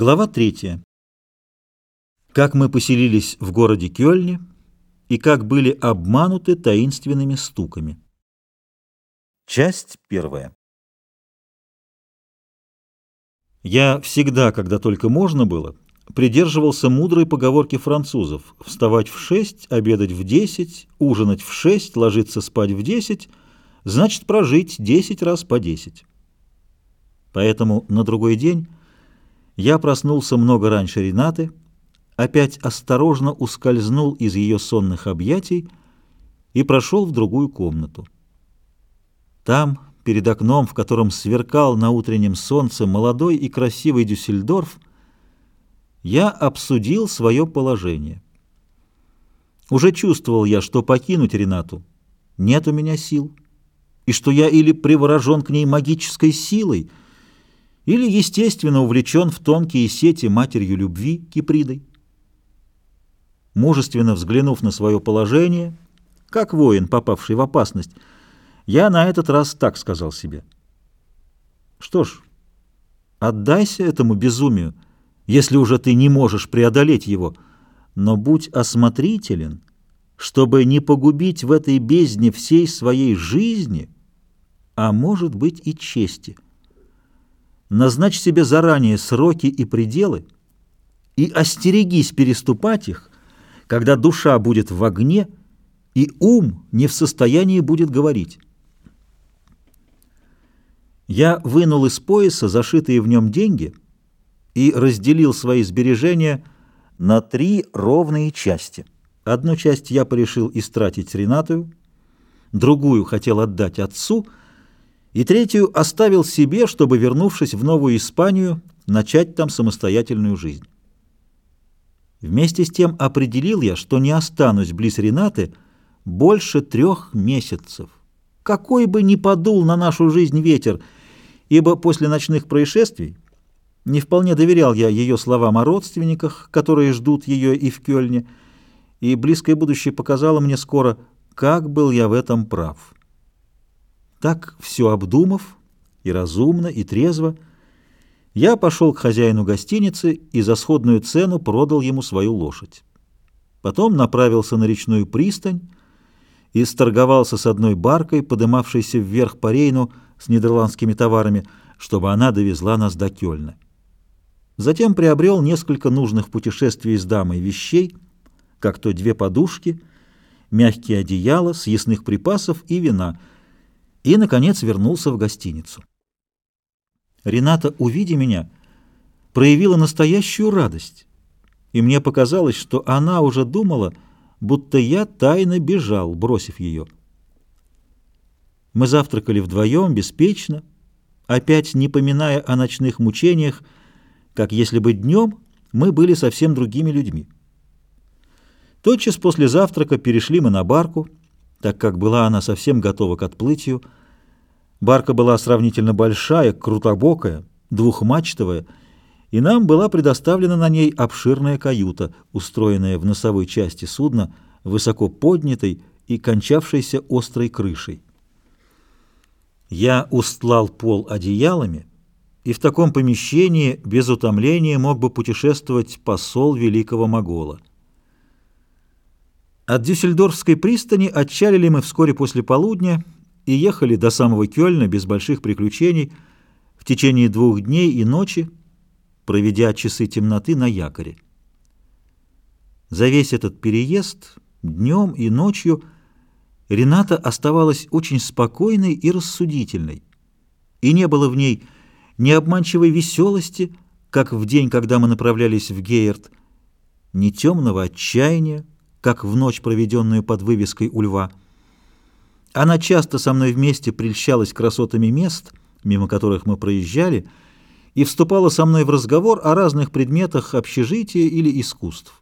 Глава третья. Как мы поселились в городе Кёльне и как были обмануты таинственными стуками. Часть первая. Я всегда, когда только можно было, придерживался мудрой поговорки французов «вставать в шесть, обедать в десять, ужинать в шесть, ложиться спать в десять, значит прожить десять раз по десять». Поэтому на другой день я проснулся много раньше Ренаты, опять осторожно ускользнул из ее сонных объятий и прошел в другую комнату. Там, перед окном, в котором сверкал на утреннем солнце молодой и красивый Дюссельдорф, я обсудил свое положение. Уже чувствовал я, что покинуть Ренату нет у меня сил, и что я или приворожен к ней магической силой, или, естественно, увлечен в тонкие сети матерью любви Кипридой. Мужественно взглянув на свое положение, как воин, попавший в опасность, я на этот раз так сказал себе. Что ж, отдайся этому безумию, если уже ты не можешь преодолеть его, но будь осмотрителен, чтобы не погубить в этой бездне всей своей жизни, а может быть и чести. Назначь себе заранее сроки и пределы и остерегись переступать их, когда душа будет в огне и ум не в состоянии будет говорить. Я вынул из пояса зашитые в нем деньги и разделил свои сбережения на три ровные части. Одну часть я порешил истратить с Ренатою, другую хотел отдать отцу — и третью оставил себе, чтобы, вернувшись в Новую Испанию, начать там самостоятельную жизнь. Вместе с тем определил я, что не останусь близ Ренаты больше трех месяцев. Какой бы ни подул на нашу жизнь ветер, ибо после ночных происшествий не вполне доверял я ее словам о родственниках, которые ждут ее и в Кёльне, и близкое будущее показало мне скоро, как был я в этом прав». Так, все обдумав, и разумно, и трезво, я пошел к хозяину гостиницы и за сходную цену продал ему свою лошадь. Потом направился на речную пристань и сторговался с одной баркой, подымавшейся вверх по Рейну с нидерландскими товарами, чтобы она довезла нас до Кёльна. Затем приобрел несколько нужных путешествий с дамой вещей, как то две подушки, мягкие одеяла, съестных припасов и вина — и, наконец, вернулся в гостиницу. Рената, увидя меня, проявила настоящую радость, и мне показалось, что она уже думала, будто я тайно бежал, бросив ее. Мы завтракали вдвоем, беспечно, опять не поминая о ночных мучениях, как если бы днем мы были совсем другими людьми. Тотчас после завтрака перешли мы на барку, так как была она совсем готова к отплытию. Барка была сравнительно большая, крутобокая, двухмачтовая, и нам была предоставлена на ней обширная каюта, устроенная в носовой части судна, высоко поднятой и кончавшейся острой крышей. Я устлал пол одеялами, и в таком помещении без утомления мог бы путешествовать посол великого Могола. От Дюссельдорфской пристани отчалили мы вскоре после полудня и ехали до самого Кёльна без больших приключений в течение двух дней и ночи, проведя часы темноты на якоре. За весь этот переезд, днем и ночью, Рената оставалась очень спокойной и рассудительной, и не было в ней ни обманчивой веселости, как в день, когда мы направлялись в Гейерт, ни темного отчаяния, как в ночь, проведенную под вывеской у льва. Она часто со мной вместе прельщалась красотами мест, мимо которых мы проезжали, и вступала со мной в разговор о разных предметах общежития или искусств.